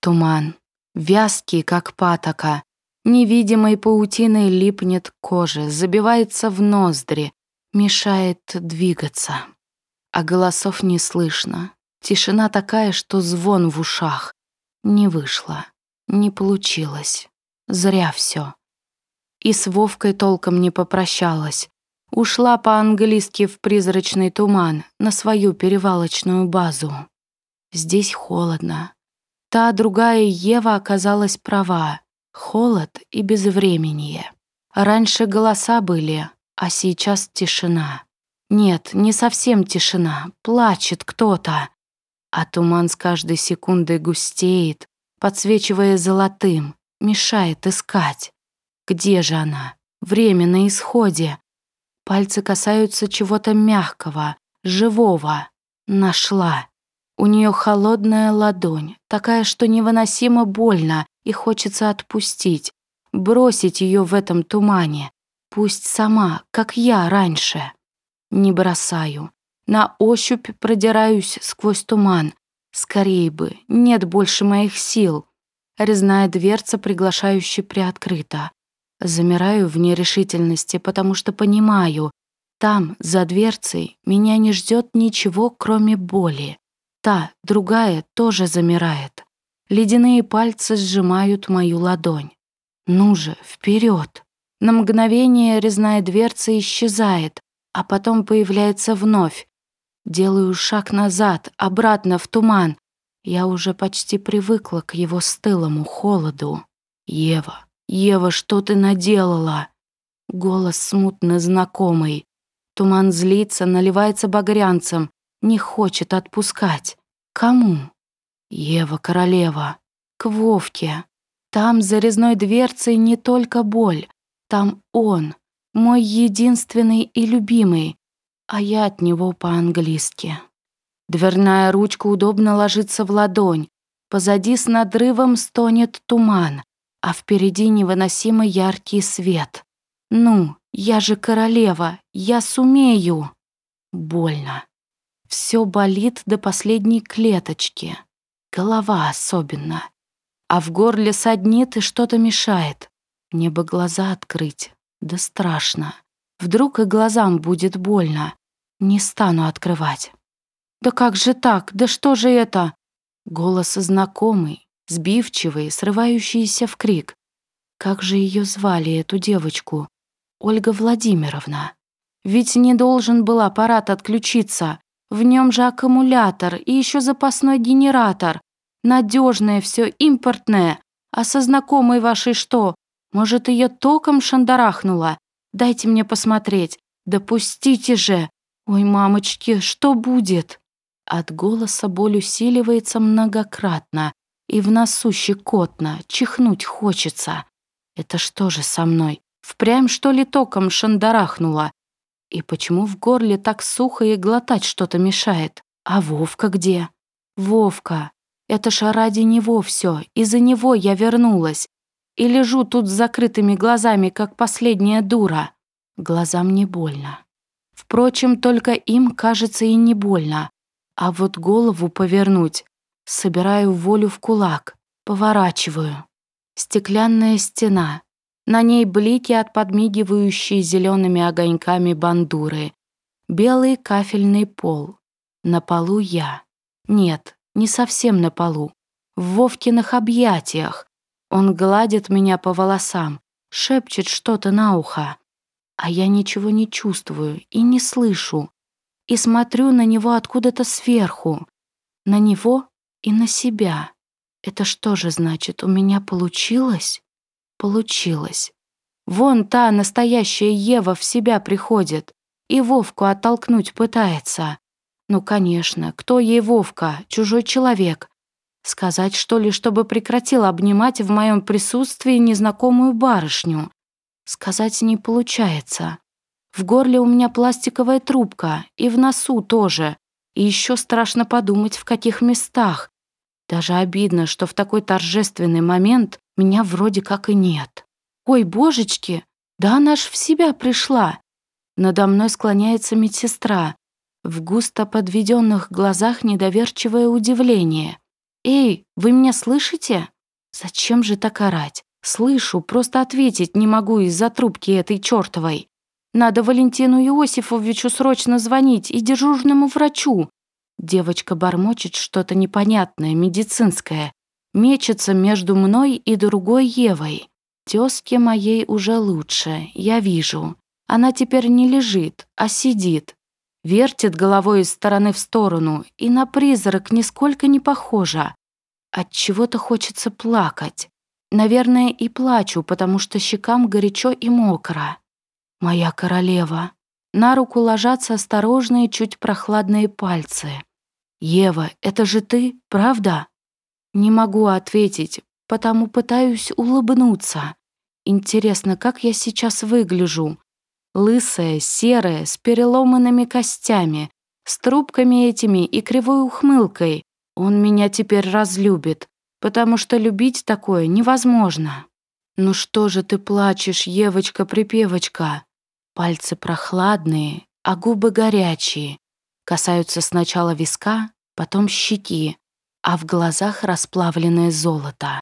Туман, вязкий, как патока, невидимой паутиной липнет к коже, забивается в ноздри, мешает двигаться. А голосов не слышно. Тишина такая, что звон в ушах. Не вышло, не получилось. Зря все. И с Вовкой толком не попрощалась. Ушла по-английски в призрачный туман на свою перевалочную базу. Здесь холодно. Та другая Ева оказалась права. Холод и безвременье. Раньше голоса были, а сейчас тишина. Нет, не совсем тишина, плачет кто-то. А туман с каждой секундой густеет, подсвечивая золотым, мешает искать. Где же она? Время на исходе. Пальцы касаются чего-то мягкого, живого. Нашла. У нее холодная ладонь, такая, что невыносимо больно и хочется отпустить, бросить ее в этом тумане. Пусть сама, как я раньше. Не бросаю. На ощупь продираюсь сквозь туман. Скорей бы, нет больше моих сил. Резная дверца приглашающе приоткрыта. Замираю в нерешительности, потому что понимаю, там, за дверцей, меня не ждет ничего, кроме боли. Та, другая, тоже замирает. Ледяные пальцы сжимают мою ладонь. Ну же, вперед! На мгновение резная дверца исчезает, а потом появляется вновь. Делаю шаг назад, обратно в туман. Я уже почти привыкла к его стылому холоду. Ева, «Ева, что ты наделала?» Голос смутно знакомый. Туман злится, наливается багрянцем, не хочет отпускать. Кому? Ева, королева. К Вовке. Там за резной дверцей не только боль. Там он, мой единственный и любимый, а я от него по-английски. Дверная ручка удобно ложится в ладонь. Позади с надрывом стонет туман а впереди невыносимо яркий свет. Ну, я же королева, я сумею. Больно. Все болит до последней клеточки. Голова особенно. А в горле саднит и что-то мешает. Мне бы глаза открыть. Да страшно. Вдруг и глазам будет больно. Не стану открывать. «Да как же так? Да что же это?» Голос знакомый, сбивчивые, срывающиеся в крик. Как же ее звали, эту девочку? Ольга Владимировна. Ведь не должен был аппарат отключиться. В нем же аккумулятор и еще запасной генератор. Надежное все, импортное. А со знакомой вашей что? Может, ее током шандарахнуло? Дайте мне посмотреть. Допустите же. Ой, мамочки, что будет? От голоса боль усиливается многократно и в носу щекотно, чихнуть хочется. Это что же со мной? Впрямь что ли током шандарахнуло? И почему в горле так сухо и глотать что-то мешает? А Вовка где? Вовка. Это ж ради него все. Из-за него я вернулась. И лежу тут с закрытыми глазами, как последняя дура. Глазам не больно. Впрочем, только им, кажется, и не больно. А вот голову повернуть Собираю волю в кулак, поворачиваю. Стеклянная стена. На ней блики от подмигивающей зелеными огоньками бандуры. Белый кафельный пол. На полу я. Нет, не совсем на полу. В Вовкиных объятиях. Он гладит меня по волосам, шепчет что-то на ухо. А я ничего не чувствую и не слышу. И смотрю на него откуда-то сверху. На него и на себя. Это что же значит, у меня получилось? Получилось. Вон та настоящая Ева в себя приходит и Вовку оттолкнуть пытается. Ну, конечно, кто ей Вовка, чужой человек. Сказать, что ли, чтобы прекратил обнимать в моем присутствии незнакомую барышню? Сказать не получается. В горле у меня пластиковая трубка, и в носу тоже. И еще страшно подумать, в каких местах. Даже обидно, что в такой торжественный момент меня вроде как и нет. Ой, божечки, да она ж в себя пришла. Надо мной склоняется медсестра. В густо подведенных глазах недоверчивое удивление. Эй, вы меня слышите? Зачем же так орать? Слышу, просто ответить не могу из-за трубки этой чёртовой. Надо Валентину Иосифовичу срочно звонить и дежурному врачу. Девочка бормочет что-то непонятное, медицинское. Мечется между мной и другой Евой. Тёзке моей уже лучше, я вижу. Она теперь не лежит, а сидит. Вертит головой из стороны в сторону и на призрак нисколько не похожа. От чего-то хочется плакать. Наверное, и плачу, потому что щекам горячо и мокро. Моя королева. На руку ложатся осторожные, чуть прохладные пальцы. «Ева, это же ты, правда?» Не могу ответить, потому пытаюсь улыбнуться. Интересно, как я сейчас выгляжу? Лысая, серая, с переломанными костями, с трубками этими и кривой ухмылкой. Он меня теперь разлюбит, потому что любить такое невозможно. «Ну что же ты плачешь, Евочка-припевочка?» Пальцы прохладные, а губы горячие. Касаются сначала виска, потом щеки, а в глазах расплавленное золото.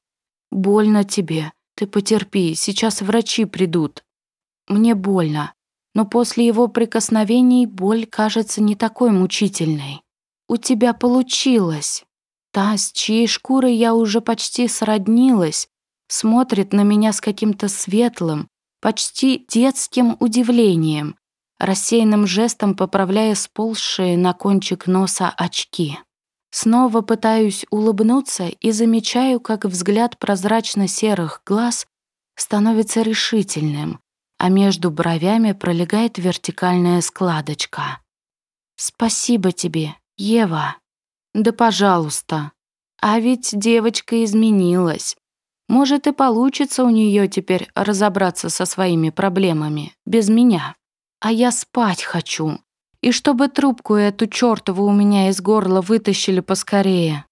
«Больно тебе, ты потерпи, сейчас врачи придут». Мне больно, но после его прикосновений боль кажется не такой мучительной. «У тебя получилось!» Та, с чьей шкурой я уже почти сроднилась, смотрит на меня с каким-то светлым, почти детским удивлением, рассеянным жестом поправляя сползшие на кончик носа очки. Снова пытаюсь улыбнуться и замечаю, как взгляд прозрачно-серых глаз становится решительным, а между бровями пролегает вертикальная складочка. «Спасибо тебе, Ева». «Да пожалуйста. А ведь девочка изменилась. Может, и получится у нее теперь разобраться со своими проблемами, без меня. А я спать хочу. И чтобы трубку эту чёртову у меня из горла вытащили поскорее.